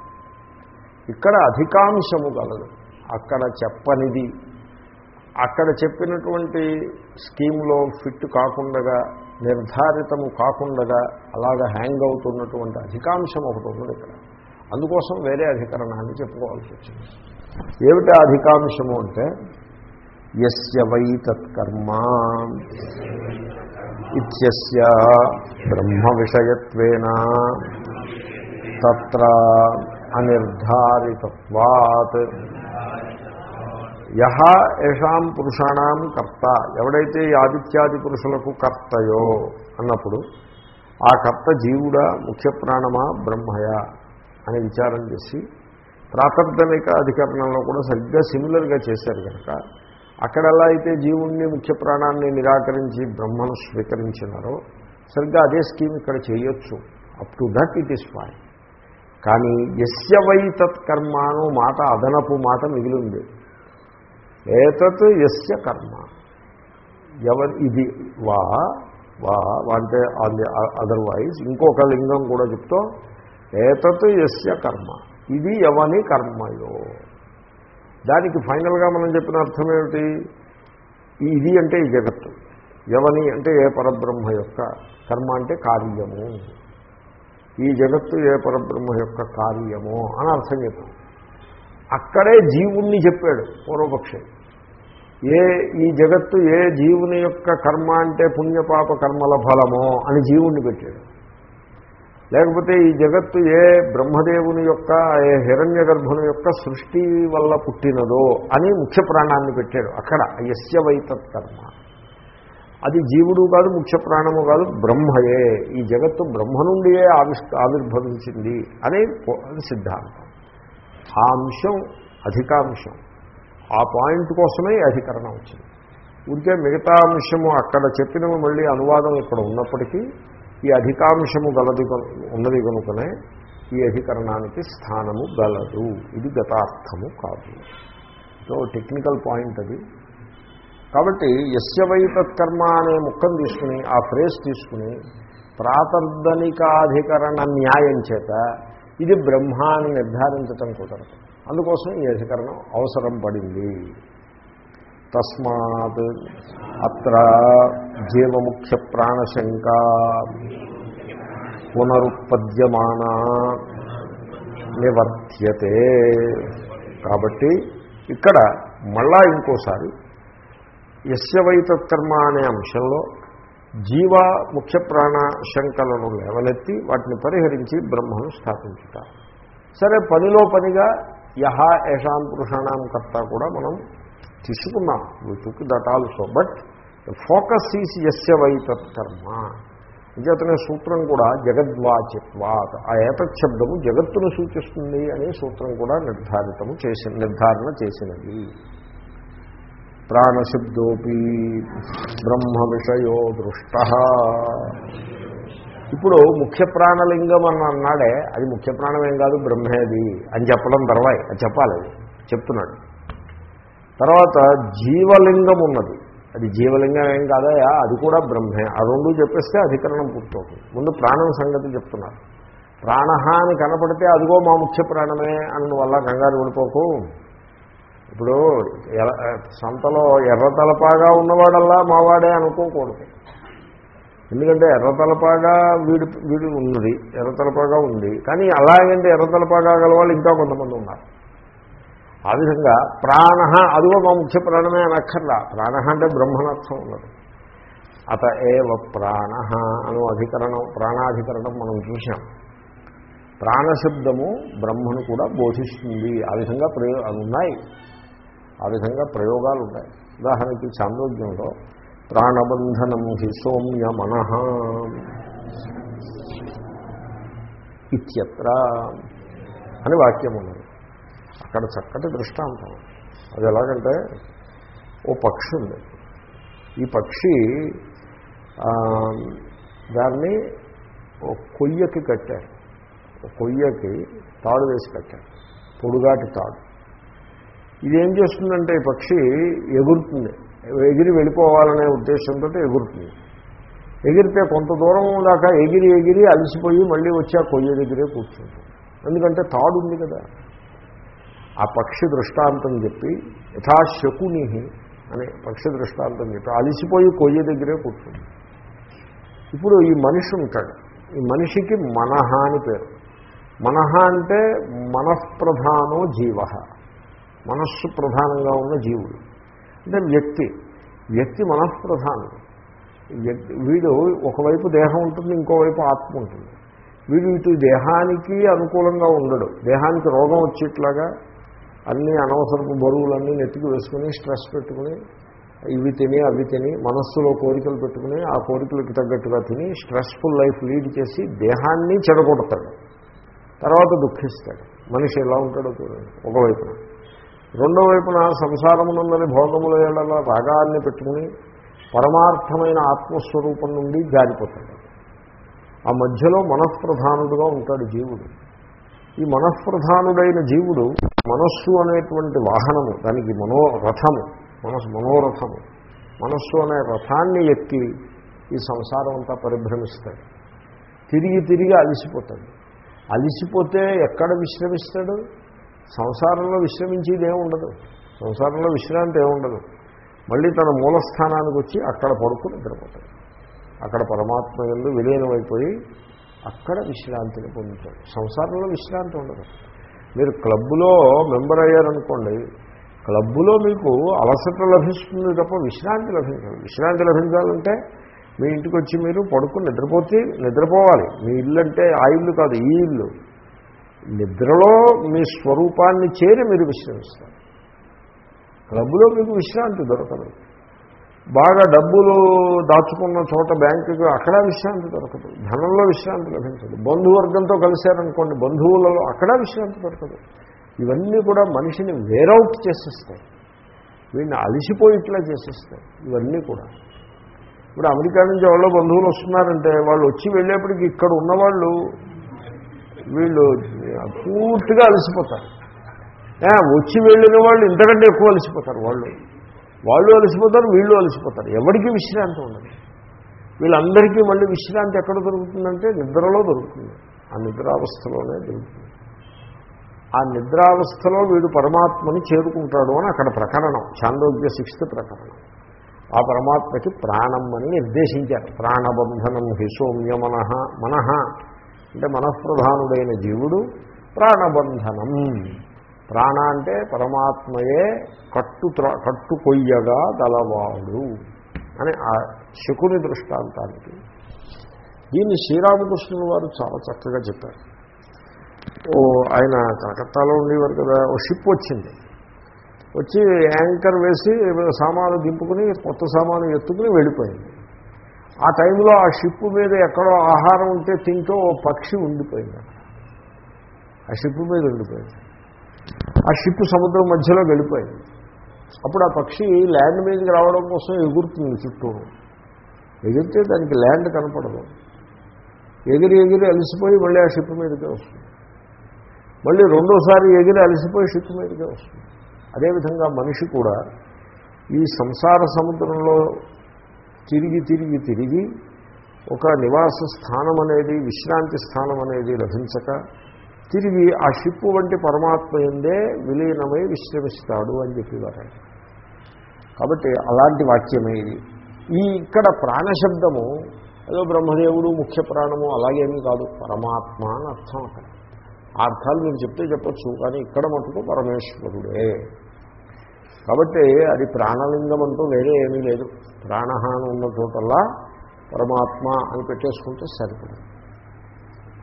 ఇక్కడ అధికాంశము గలదు. అక్కడ చెప్పనిది. అక్కడ చెప్పినటువంటి స్కీమ్లో ఫిట్ కాకుండా నిర్ధారితము కాకుండా అలాగ హ్యాంగ్ అవుతున్నటువంటి అధికాంశం ఒకటి ఉన్నది ఇక్కడ. అందుకోసం వేరే అధికరణాన్ని చెప్పుకోవాల్సి వచ్చింది. ఏమిటి అధికాంశము అంటే ఎస్య వై తత్కర్మ ఇత్య బ్రహ్మ విషయత్వేన తత్ర అనిర్ధారితత్వాత్. యహ యషాం పురుషాణం కర్త. ఎవడైతే ఆదిత్యాది పురుషులకు కర్తయో అన్నప్పుడు ఆ కర్త జీవుడా ముఖ్య ప్రాణమా బ్రహ్మయా అని విచారం చేసి ప్రాతర్ధనిక అధికరణంలో కూడా సరిగ్గా సిమిలర్గా చేశారు కనుక అక్కడ ఎలా అయితే జీవుణ్ణి ముఖ్య ప్రాణాన్ని నిరాకరించి బ్రహ్మను స్వీకరించినారో సరిగ్గా అదే స్కీమ్ ఇక్కడ చేయొచ్చు. Up to that it is fine కానీ ఎస్య వై తత్కర్మ అను మాట అదనపు మాట మిగిలింది. ఏతత్ ఎస్య కర్మ. ఎవరు ఇది వా వా అంటే అదర్వైజ్ ఇంకొక లింగం కూడా చెప్తాం ఏతత్ ఎస్య కర్మ. ఇది ఎవని కర్మయో. దానికి ఫైనల్గా మనం చెప్పిన అర్థం ఏమిటి? ఇది అంటే ఈ జగత్తు. యవని అంటే ఏ పరబ్రహ్మ యొక్క కర్మ అంటే కార్యము. ఈ జగత్తు ఏ పరబ్రహ్మ యొక్క కార్యము అని అర్థం చెప్పాడు అక్కడే జీవుణ్ణి చెప్పాడు పూర్వపక్షి. ఏ ఈ జగత్తు ఏ జీవుని యొక్క కర్మ అంటే పుణ్యపాప కర్మల ఫలమో అని జీవుణ్ణి పెట్టాడు. లేకపోతే ఈ జగత్తు ఏ బ్రహ్మదేవుని యొక్క ఏ హిరణ్య గర్భుని యొక్క సృష్టి వల్ల పుట్టినదో అని ముఖ్య ప్రాణాన్ని పెట్టాడు. అక్కడ యస్య వైతత్ కర్మ అది జీవుడు కాదు ముఖ్య ప్రాణము కాదు బ్రహ్మయే. ఈ జగత్తు బ్రహ్మ నుండియే ఆవిష్ ఆవిర్భవించింది అనే సిద్ధాంతం. ఆ అంశం అధికాంశం. ఆ పాయింట్ కోసమే అధికరణం వచ్చింది. ఉంటే మిగతా అంశము అక్కడ చెప్పినవి మళ్ళీ అనువాదం ఇక్కడ ఉన్నప్పటికీ ఈ అధికాంశము గలది ఉన్నది కనుకనే ఈ అధికరణానికి స్థానము గలదు. ఇది గతార్థము కాదు. సో టెక్నికల్ పాయింట్ అది. కాబట్టి యస్య వై తత్కర్మ అనే ముఖం తీసుకుని ఆ ఫ్రేజ్ తీసుకుని ప్రాతర్ధనికాధికరణ న్యాయం చేత ఇది బ్రహ్మ అని నిర్ధారించటం కుదరదు. అందుకోసం ఈ అధికరణం అవసరం పడింది. తస్మాత్ అత్ర జీవముఖ్య ప్రాణశంక పునరుత్పద్యమానా నివర్త్యతే కాబట్టి ఇక్కడ మళ్ళా ఇంకోసారి యస్యవైతత్కర్మ అనే అంశంలో జీవ ముఖ్య ప్రాణ శంకలను లేవనెత్తి వాటిని పరిహరించి బ్రహ్మను స్థాపించుతారు. సరే పనిలో పనిగా యహ ఏషాం పురుషాణం కర్త కూడా మనం తీసుకున్నాం. Took that also but focus is ఎస్య వై తత్కర్మ ఇంకేతనే సూత్రం కూడా జగద్వాచిత్వాత్. ఆ ఏతశబ్దము జగత్తును సూచిస్తుంది అనే సూత్రం కూడా నిర్ధారితము చేసి నిర్ధారణ చేసినది. ప్రాణశబ్దోపి బ్రహ్మ విషయో దృష్ట. ఇప్పుడు ముఖ్య ప్రాణలింగం అని అన్నాడే అది ముఖ్య ప్రాణమేం కాదు బ్రహ్మేది అని చెప్పడం తర్వాయి. అది చెప్పాలి. చెప్తున్నాడు. తర్వాత జీవలింగం ఉన్నది. అది జీవలింగం ఏం కాదయా అది కూడా బ్రహ్మే. ఆ రెండు చెప్పేస్తే అధికరణం పూర్తవుతుంది. ముందు ప్రాణం సంగతి చెప్తున్నారు. ప్రాణ అని కనపడితే అదిగో మా ముఖ్య ప్రాణమే అని వల్ల కంగారు పడిపోకు. ఇప్పుడు ఎల- సంతలో ఎర్రతలపాగా ఉన్నవాడల్లా మావాడే అనుకోకూడదు. ఎందుకంటే ఎర్రతలపాగా వీడి వీడి ఉన్నది ఎర్రతలపాగా ఉంది. కానీ అలాగంటే ఎర్రతలపాగా గల వాళ్ళు ఇంకా కొంతమంది ఉన్నారు. ఆ విధంగా ప్రాణ అదిగో మా ముఖ్య ప్రాణమే అనక్కర్లా. ప్రాణ అంటే బ్రహ్మనర్థం ఉన్నది. అత ఏవ ప్రాణ అను అధికరణం ప్రాణాధికరణం మనం చూసాం ప్రాణశబ్దము బ్రహ్మను కూడా బోధిస్తుంది. ఆ విధంగా ప్రయో ఉన్నాయి. ఆ విధంగా ప్రయోగాలు ఉన్నాయి ఉదాహరణకి చాంద్రోగ్యంలో ప్రాణబంధనం హి సౌమ్య మన ఇత్యత్ర అని వాక్యం ఉన్నది. అక్కడ చక్కటి దృష్టాంతం. అది ఎలాగంటే ఓ పక్షి ఉంది. ఈ పక్షి దాన్ని కొయ్యకి కట్టారు. కొయ్యకి తాడు వేసి కట్టారు. పొడుగాటి తాడు. ఇదేం చేస్తుందంటే ఈ పక్షి ఎగురుతుంది. ఎగిరి వెళ్ళిపోవాలనే ఉద్దేశంతో ఎగురుతుంది. ఎగిరితే కొంత దూరం దాకా ఎగిరి ఎగిరి అలసిపోయి మళ్ళీ వచ్చి ఆ కొయ్య దగ్గరే కూర్చుంటుంది. ఎందుకంటే తాడు ఉంది కదా. ఆ పక్షి దృష్టాంతం చెప్పి యథాశకుని అనే పక్షి దృష్టాంతం చెప్పి అలిసిపోయి కొయ్య దగ్గరే కూర్చుంది. ఇప్పుడు ఈ మనిషి ఉంటాడు. ఈ మనిషికి మనహ అని పేరు. మనహ అంటే మనఃప్రధానో జీవ. మనస్సు ప్రధానంగా ఉన్న జీవుడు. అంటే వ్యక్తి. వ్యక్తి మనఃప్రధానం. వీడు ఒకవైపు దేహం ఉంటుంది ఇంకోవైపు ఆత్మ ఉంటుంది. వీడు ఇటు దేహానికి అనుకూలంగా ఉండడు. దేహానికి రోగం వచ్చేట్లాగా అన్ని అనవసరపు బరువులన్నీ నెత్తికి వేసుకుని స్ట్రెస్ పెట్టుకుని ఇవి తిని అవి తిని మనస్సులో కోరికలు పెట్టుకుని ఆ కోరికలకు తగ్గట్టుగా తిని స్ట్రెస్ఫుల్ లైఫ్ లీడ్ చేసి దేహాన్ని చెడగొడతాడు. తర్వాత దుఃఖిస్తాడు. మనిషి ఎలా ఉంటాడో చూడండి. ఒకవైపున రెండో వైపున సంసారమునందని భోగముల ఏళ్ళ రాగాన్ని పెట్టుకుని పరమార్థమైన ఆత్మస్వరూపం నుండి జారిపోతాడు. ఆ మధ్యలో మనఃప్రధానుడుగా ఉంటాడు జీవుడు. ఈ మనఃప్రధానుడైన జీవుడు మనస్సు అనేటువంటి వాహనము దానికి మనోరథము మనస్సు మనోరథము. మనస్సు అనే రథాన్ని ఎక్కి ఈ సంసారం అంతా పరిభ్రమిస్తాడు. తిరిగి తిరిగి అలిసిపోతాడు. అలిసిపోతే ఎక్కడ విశ్రమిస్తాడు? సంసారంలో విశ్రమించేది ఏముండదు సంసారంలో విశ్రాంతి ఏముండదు మళ్ళీ తన మూలస్థానానికి వచ్చి అక్కడ పడుకుని నిద్రపోతాడు. అక్కడ పరమాత్మ ఎందు విలీనమైపోయి అక్కడ విశ్రాంతిని పొందుతాడు. సంసారంలో విశ్రాంతి ఉండదు. మీరు క్లబ్బులో మెంబర్ అయ్యారనుకోండి క్లబ్బులో మీకు అలసట లభిస్తుంది తప్ప విశ్రాంతి లభించాలి విశ్రాంతి లభించాలంటే మీ ఇంటికి వచ్చి మీరు పడుకుని నిద్రపోతే నిద్రపోవాలి. మీ ఇల్లు అంటే ఆ ఇల్లు కాదు ఈ ఇల్లు. నిద్రలో మీ స్వరూపాన్ని చేరి మీరు విశ్రమిస్తారు. క్లబ్లో మీకు విశ్రాంతి దొరకదు. బాగా డబ్బులు దాచుకున్న చోట బ్యాంకుకి అక్కడ విశ్రాంతి దొరకదు. ధనంలో విశ్రాంతి లభించదు. బంధువర్గంతో కలిశారనుకోండి బంధువులలో అక్కడ విశ్రాంతి దొరకదు. ఇవన్నీ కూడా మనిషిని వేరౌట్ చేసేస్తాయి. వీడిని అలిసిపోయిట్లా చేసేస్తాయి. ఇవన్నీ కూడా. ఇప్పుడు అమెరికా నుంచి ఎవరో బంధువులు వస్తున్నారంటే వాళ్ళు వచ్చి వెళ్ళేప్పటికి ఇక్కడ ఉన్నవాళ్ళు వీళ్ళు పూర్తిగా అలసిపోతారు. వచ్చి వెళ్ళిన వాళ్ళు ఇంతకంటే ఎక్కువ అలసిపోతారు వాళ్ళు. వాళ్ళు అలసిపోతారు వీళ్ళు అలసిపోతారు. ఎవరికి విశ్రాంతి ఉండదు. వీళ్ళందరికీ మళ్ళీ విశ్రాంతి ఎక్కడ దొరుకుతుందంటే నిద్రలో దొరుకుతుంది. ఆ నిద్రావస్థలోనే దొరుకుతుంది. ఆ నిద్రావస్థలో వీడు పరమాత్మని చేరుకుంటాడు అని అక్కడ ప్రకరణం చాందోగ్య సిక్స్త్ ప్రకరణం. ఆ పరమాత్మకి ప్రాణం అని నిర్దేశించారు. ప్రాణబంధనం హి సౌమ్య మనః మనః అంటే మనఃప్రధానుడైన జీవుడు ప్రాణబంధనం. ప్రాణ అంటే పరమాత్మయే కట్టు త్ర- గలవాడు అని ఆ శకుని దృష్టాంతానికి. దీన్ని శ్రీరామకృష్ణుల వారు చాలా చక్కగా చెప్పారు. ఓ ఆయన కలకత్తాలో ఉండేవారు కదా ఓ షిప్ వచ్చింది. వచ్చి యాంకర్ వేసి సామాను దింపుకుని కొత్త సామాను ఎత్తుకుని వెళ్ళిపోయింది. ఆ టైంలో ఆ షిప్ మీద ఎక్కడో ఆహారం ఉంటే తింటూ ఓ పక్షి ఉండిపోయింది ఆ షిప్ మీద ఉండిపోయింది. ఆ షిప్ సముద్రం మధ్యలో వెళ్ళిపోయింది. అప్పుడు ఆ పక్షి ల్యాండ్ మీదకి రావడం కోసం ఎగురుతుంది చుట్టూ ఎగిరితే దానికి ల్యాండ్ కనపడదు. ఎగిరి ఎగిరి అలసిపోయి మళ్ళీ ఆ షిప్ మీదకే వస్తుంది. మళ్ళీ రెండోసారి ఎగిరి అలసిపోయి షిప్ మీదకే వస్తుంది. అదేవిధంగా మనిషి కూడా ఈ సంసార సముద్రంలో తిరిగి తిరిగి తిరిగి ఒక నివాస స్థానం అనేది విశ్రాంతి స్థానం అనేది లభించక తిరిగి ఆ షిప్పు వంటి పరమాత్మ ఎందే విలీనమై విశ్రమిస్తాడు అని చెప్పేవారు కాబట్టి అలాంటి వాక్యమే ఇది. ఈ ఇక్కడ ప్రాణశబ్దము ఏదో బ్రహ్మదేవుడు ముఖ్య ప్రాణము అలాగేమీ కాదు పరమాత్మ అని అర్థం అక్కడ. ఆ అర్థాలు మీరు చెప్తే చెప్పచ్చు కానీ ఇక్కడ మటుకు పరమేశ్వరుడే. కాబట్టి అది ప్రాణలింగం అంటూ వేరే ఏమీ లేదు. ప్రాణహాని ఉన్న చోటల్లా పరమాత్మ అని పెట్టేసుకుంటే సరిపడదు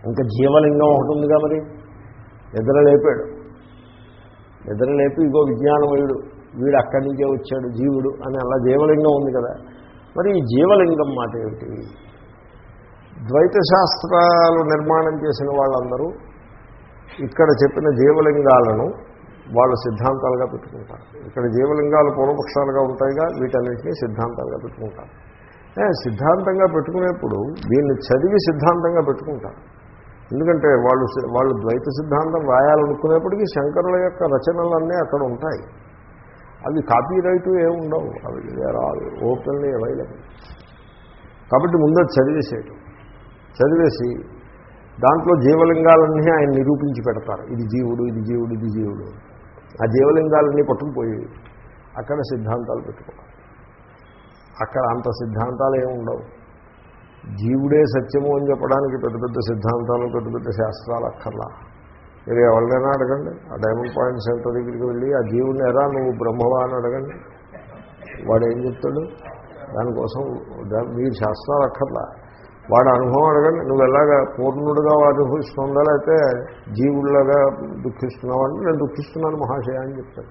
ఇంకా జీవలింగం ఒకటి ఉందిగా మరి? నిద్ర లేపాడు నిద్ర లేపి ఇగో విజ్ఞానమయుడు వీడు అక్కడి నుంచే వచ్చాడు జీవుడు అని అలా జీవలింగం ఉంది కదా. మరి ఈ జీవలింగం మాట ఏమిటి? ద్వైత శాస్త్రాలు నిర్మాణం చేసిన వాళ్ళందరూ ఇక్కడ చెప్పిన జీవలింగాలను వాళ్ళ సిద్ధాంతాలుగా పెట్టుకుంటారు. ఇక్కడ జీవలింగాలు పూర్వపక్షాలుగా ఉంటాయిగా వీటన్నింటినీ సిద్ధాంతాలుగా పెట్టుకుంటారు. సిద్ధాంతంగా పెట్టుకునేప్పుడు దీన్ని చదివి సిద్ధాంతంగా పెట్టుకుంటారు. ఎందుకంటే వాళ్ళు వాళ్ళు ద్వైత సిద్ధాంతం రాయాలనుకునేప్పటికీ శంకరుల యొక్క రచనలన్నీ అక్కడ ఉంటాయి. అవి కాపీ రైటు ఏముండవు అవి ఆల్ ఓపెన్లీ అవైలబుల్ కాబట్టి ముందు చదివేసేయటం. చదివేసి దాంట్లో జీవలింగాలన్నీ ఆయన నిరూపించి పెడతారు. ఇది జీవుడు ఇది జీవుడు ఇది జీవుడు. ఆ జీవలింగాలన్నీ పట్టుకుపోయి అక్కడ సిద్ధాంతాలు పెట్టుకోవాలి. అక్కడ అంత సిద్ధాంతాలు ఏమి ఉండవు. జీవుడే సత్యము అని చెప్పడానికి పెద్ద పెద్ద సిద్ధాంతాలు పెద్ద పెద్ద శాస్త్రాలు అక్కర్లా. మీరు ఎవరినైనా అడగండి. ఆ డైమండ్ పాయింట్ సెంటర్ దగ్గరికి వెళ్ళి ఆ జీవుని ఎరా నువ్వు బ్రహ్మవా అని అడగండి. వాడు ఏం చెప్తాడు? దానికోసం మీరు శాస్త్రాలు అక్కర్లా. వాడు అనుభవం అడగండి. నువ్వు ఎలాగా పూర్ణుడుగా అనుభవిస్తుందా లేకపోతే జీవుడిలాగా దుఃఖిస్తున్నావు అంటే నేను దుఃఖిస్తున్నాను మహాశయ అని చెప్తాను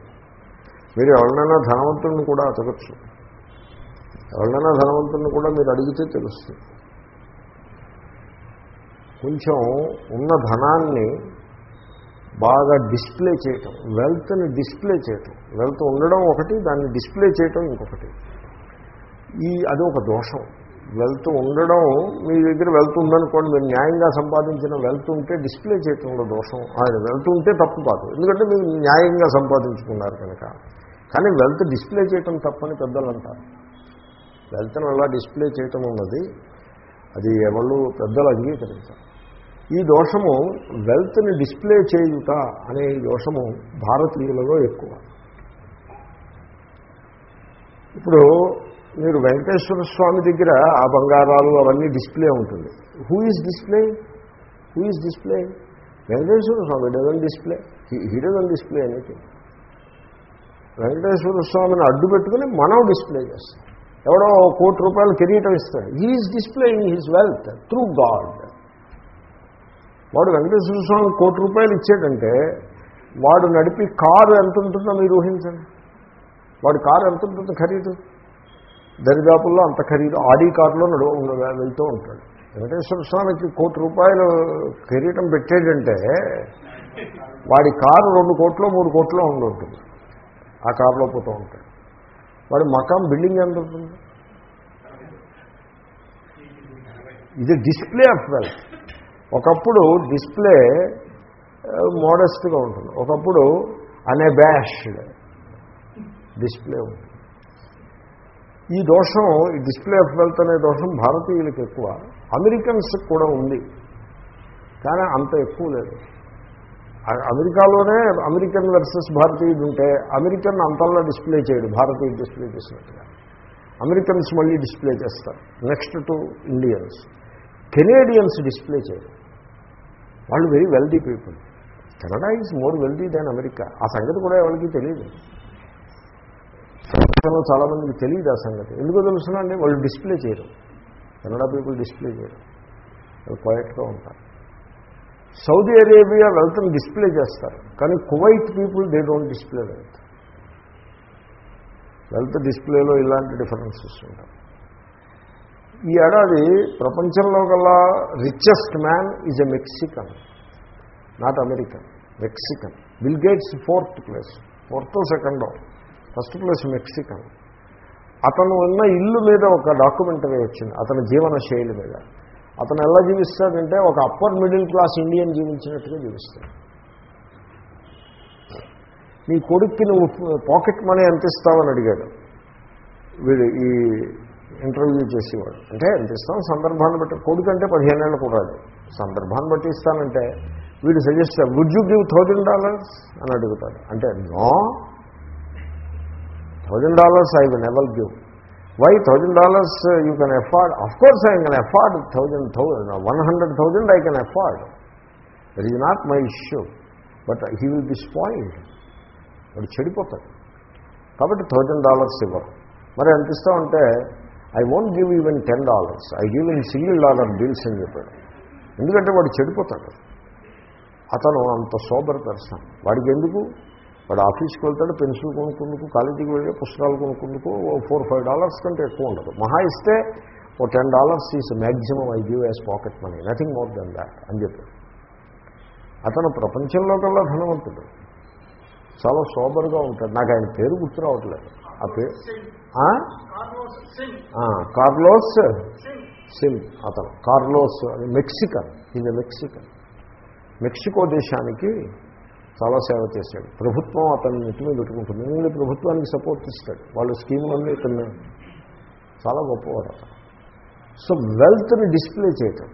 మీరు ఎవరినైనా ధనవంతుడిని కూడా అతగచ్చు ఎవరినైనా ధనవంతుడిని కూడా మీరు అడిగితే తెలుస్తుంది. కొంచెం ఉన్న ధనాన్ని బాగా డిస్ప్లే చేయటం వెల్త్ని డిస్ప్లే చేయటం. వెల్త్ ఉండడం ఒకటి దాన్ని డిస్ప్లే చేయటం ఇంకొకటి. ఈ అది ఒక దోషం. వెల్త్ ఉండడం మీ దగ్గర వెల్త్ ఉందనుకోండి మీరు న్యాయంగా సంపాదించిన వెల్త్ ఉంటే డిస్ప్లే చేయటంలో దోషం. అది వెల్త్ ఉంటే తప్పు కాదు. ఎందుకంటే మీరు న్యాయంగా సంపాదించుకున్నారు కనుక. కానీ వెల్త్ డిస్ప్లే చేయటం తప్పని పెద్దలు అంటారు వెల్త్ను అలా డిస్ప్లే చేయటం ఉన్నది. అది ఎవళ్ళు పెద్దలు అంగీకరించారు. ఈ దోషము వెల్త్ని డిస్ప్లే చేయుట అనే దోషము భారతీయులలో ఎక్కువ. ఇప్పుడు మీరు వెంకటేశ్వర స్వామి దగ్గర ఆ బంగారాలు అవన్నీ డిస్ప్లే ఉంటుంది. Who is display who is display Venkateswara Swami doesn't display he doesn't display అనేది వెంకటేశ్వర స్వామిని అడ్డు పెట్టుకుని మనం డిస్ప్లే చేస్తాం. ఎవడో కోటి రూపాయలు కిరీటం ఇస్తాడు. He is displaying his wealth through god వాడు వెంకటేశ్వర స్వామి కోటి రూపాయలు ఇచ్చాడంటే వాడు నడిపి కారు ఎంత ఉంటుందో మీరు ఊహించండి. వాడి కారు ఎంత ఉంటుంది ఖరీదు. దరిదాపుల్లో అంత ఖరీదు. ఆడీ కారులో నడు వెళ్తూ ఉంటాడు. వెంకటేశ్వర స్వామికి కోటి రూపాయలు కిరీటం పెట్టాడంటే వాడి కారు రెండు కోట్లు మూడు కోట్లు ఉండి ఉంటుంది. ఆ కారులో పోతూ ఉంటాడు. వాడి మకాం బిల్డింగ్ ఎంత ఉంటుంది? ఇది డిస్ప్లే ఆఫ్ వెల్త్. ఒకప్పుడు డిస్ప్లే మోడెస్ట్గా ఉంటుంది. ఒకప్పుడు అనే బ్యాష్డ్ డిస్ప్లే ఉంటుంది. ఈ దోషం ఈ డిస్ప్లే ఆఫ్ వెల్త్ అనే దోషం భారతీయులకు ఎక్కువ. అమెరికన్స్కి కూడా ఉంది. కానీ అంత ఎక్కువ లేదు. అమెరికాలోనే అమెరికన్ వర్సెస్ భారతీయుడు ఉంటే అమెరికన్ అంతల్లా డిస్ప్లే చేయడు భారతీయుడు డిస్ప్లే చేసినట్టుగా. అమెరికన్స్ మళ్ళీ డిస్ప్లే చేస్తారు. Next to Indians Canadians display చేయరు. వాళ్ళు very wealthy people Canada is more wealthy than America ఆ సంగతి కూడా ఎవరికి తెలియదు. చాలా చాలామందికి తెలియదు ఆ సంగతి. ఎందుకో తెలుసునండి వాళ్ళు డిస్ప్లే చేయరు. కెనడా పీపుల్ డిస్ప్లే చేయరు. వాళ్ళు క్వైట్గా ఉంటారు. సౌదీ అరేబియా వెల్త్ని డిస్ప్లే చేస్తారు. కానీ Kuwait people they don't display wealth wealth డిస్ప్లేలో ఇలాంటి డిఫరెన్సెస్ ఉంటాయి. ఈ ఏడాది ప్రపంచంలో గల richest man is a Mexican not American Mexican Bill Gates fourth place fourth సెకండో first place Mexican అతను ఉన్న ఇల్లు మీద ఒక డాక్యుమెంటరీ వచ్చింది అతని జీవన శైలి మీద. అతను ఎలా జీవిస్తాడంటే ఒక అప్పర్ మిడిల్ క్లాస్ ఇండియన్ జీవించినట్టుగా జీవిస్తాడు. నీ కొడుక్కి నువ్వు పాకెట్ మనీ ఎంత ఇస్తావని అడిగాడు. వీడు ఈ ఇంటర్వ్యూ చేసేవాడు. అంటే ఎంత ఇస్తాం సందర్భాన్ని బట్టి. కొడుకు అంటే పదిహేను ఏళ్ళు కూడాదు సందర్భాన్ని బట్టి ఇస్తానంటే వీడు suggest would you give thousand dollars అని అడుగుతాడు. అంటే no thousand dollars I will never give why thousand dollars you can afford of course I can afford thousand thousand one hundred thousand I can afford that is not my issue but he will be spoiled వాడు చెడిపోతాడు. కాబట్టి thousand dollars ఇవ్వరు. మరి అనిపిస్తూ ఉంటే I won't give even ten dollars I give in single dollar bills అని చెప్పాడు. ఎందుకంటే వాడు చెడిపోతాడు. అతను అంత సోబర్ పర్సన్ వాడికి ఎందుకు? వాడు ఆఫీస్కి వెళ్తాడు పెన్సిల్ కొనుక్కుందుకు కాలేజీకి వెళ్ళి పుస్తకాలు కొనుక్కుందుకు ఫోర్ ఫైవ్ డాలర్స్ కంటే ఎక్కువ ఉండదు. మహా ఇస్తే ఓ ten dollars is maximum I give as pocket money nothing more than that అని చెప్పాడు అతను ప్రపంచంలో కల్లా ధనవంతుడు. చాలా సోబర్గా ఉంటాడు. నాకు ఆయన పేరు గుర్తు రావట్లేదు. ఆ పేరు కార్లోస్ సిమ్ అతను. Carlos Mexican. ఇది మెక్సికన్ మెక్సికో దేశానికి చాలా సేవ చేశాడు. ప్రభుత్వం అతన్ని నెట్టిమీ పెట్టుకుంటుంది. ఎందుకంటే ప్రభుత్వానికి సపోర్ట్ ఇస్తాడు. వాళ్ళ స్కీములన్నీ ఇతన్ని చాలా గొప్పవాడు అతను. సో వెల్త్ని డిస్ప్లే చేయటం.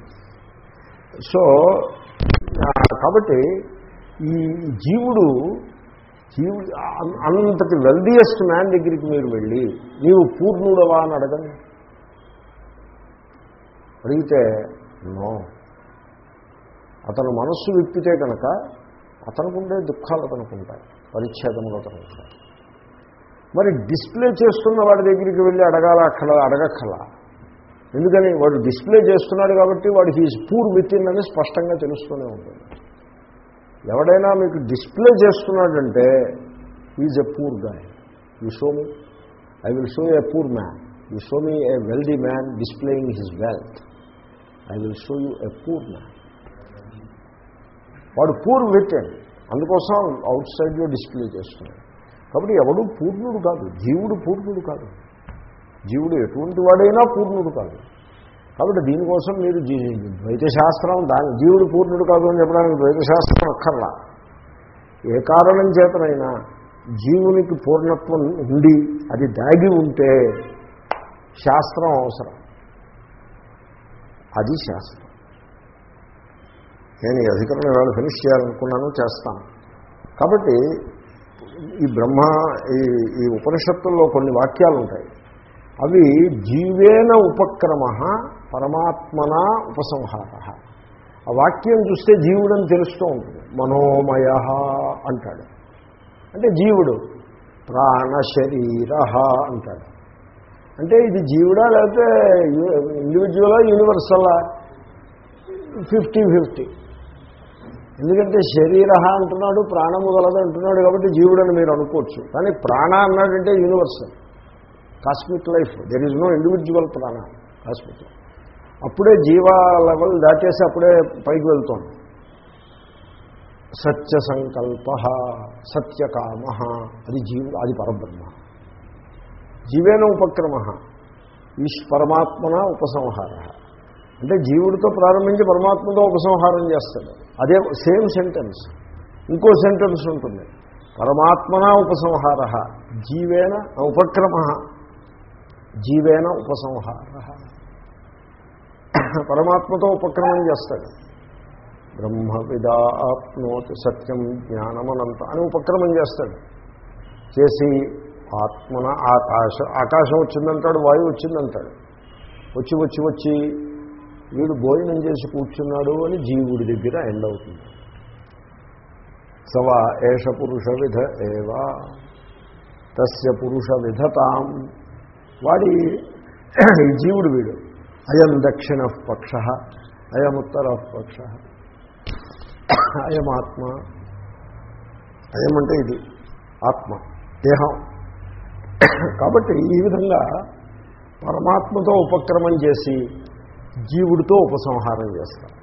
సో కాబట్టి ఈ జీవుడు జీవుడు అంతటి వెల్దియెస్ట్ మ్యాన్ దగ్గరికి మీరు వెళ్ళి నీవు పూర్ణుడవా? అని అడగండి. అడిగితే నో. అతను మనస్సు విప్పితే కనుక అతనుకుండే దుఃఖాలు అతనుకుంటాయి పరిచ్ఛేదములు అతనుకుంటాయి. మరి డిస్ప్లే చేస్తున్న వాడి దగ్గరికి వెళ్ళి అడగాల అక్కడ అడగక్కల. ఎందుకని? వాడు డిస్ప్లే చేస్తున్నాడు కాబట్టి వాడు హీజ్ పూర్ విత్ ఇన్ అని స్పష్టంగా తెలుస్తూనే ఉంటుంది. ఎవడైనా మీకు డిస్ప్లే చేస్తున్నాడంటే is a poor guy you show me I will show a poor man you show me a wealthy man displaying his wealth I will show you a poor man వాడు poor with అందుకోసం అవుట్ సైడ్లో display చేస్తున్నాడు. కాబట్టి ఎవడు పూర్ణుడు కాదు జీవుడు పూర్ణుడు కాదు. జీవుడు ఎటువంటి వాడైనా పూర్ణుడు కాదు. కాబట్టి దీనికోసం మీరు ద్వైతశాస్త్రం దాని జీవుడు పూర్ణుడు కాదు అని చెప్పడానికి ద్వైతశాస్త్రం అక్కర్లా. ఏ కారణం చేతనైనా జీవునికి పూర్ణత్వం ఉండి అది దాగి ఉంటే శాస్త్రం అవసరం. అది శాస్త్రం. నేను ఈ అధికరణ వేళ ఫినిష్ చేయాలనుకున్నాను చేస్తాను. కాబట్టి ఈ బ్రహ్మ ఈ ఈ ఉపనిషత్తుల్లో కొన్ని వాక్యాలు ఉంటాయి అవి జీవేన ఉపక్రమ పరమాత్మన ఉపసంహార. ఆ వాక్యం చూస్తే జీవుడని తెలుస్తూ ఉంటుంది. మనోమయ అంటాడు. అంటే జీవుడు. ప్రాణశరీర అంటాడు. అంటే ఇది జీవుడా లేకపోతే ఇండివిజువలా యూనివర్సలా ఫిఫ్టీ ఫిఫ్టీ ఎందుకంటే శరీర అంటున్నాడు ప్రాణము గలదు అంటున్నాడు కాబట్టి జీవుడని మీరు అనుకోవచ్చు. కానీ ప్రాణ అన్నాడంటే universal. Cosmic life there is no individual prana. Cosmic అప్పుడే జీవ లెవెల్ దాటేసి అప్పుడే పైకి వెళ్తోంది. సత్య సంకల్ప సత్యకామ అది జీవు అది పరబ్రహ్మ. జీవేన ఉపక్రమ ఈశ్ పరమాత్మన ఉపసంహార. అంటే జీవుడితో ప్రారంభించి పరమాత్మతో ఉపసంహారం చేస్తాడు. అదే సేమ్ సెంటెన్స్ ఇంకో సెంటెన్స్ ఉంటుంది. పరమాత్మన ఉపసంహార? జీవేన ఉపక్రమ? జీవేన ఉపసంహార. పరమాత్మతో ఉపక్రమం చేస్తాడు. బ్రహ్మ విదాప్నోతి సత్యం జ్ఞానమనంత అని ఉపక్రమం చేస్తాడు. చేసి ఆత్మన ఆకాశం ఆకాశం వచ్చిందంటాడు వాయువు వచ్చిందంటాడు. వచ్చి వచ్చి వచ్చి వీడు భోజనం చేసి కూర్చున్నాడు అని జీవుడి దగ్గర ఎండ్ అవుతుంది. సవా ఏష పురుష విధ ఏవా తస్య పురుష విధతాం. వాడి జీవుడు వీడు. అయం దక్షిణ పక్ష అయం ఉత్తర పక్ష. అయం ఆత్మ అయం అంటే ఇది ఆత్మ దేహం. కాబట్టి ఈ విధంగా పరమాత్మతో ఉపక్రమం చేసి జీవుడితో ఉపసంహారం చేస్తారు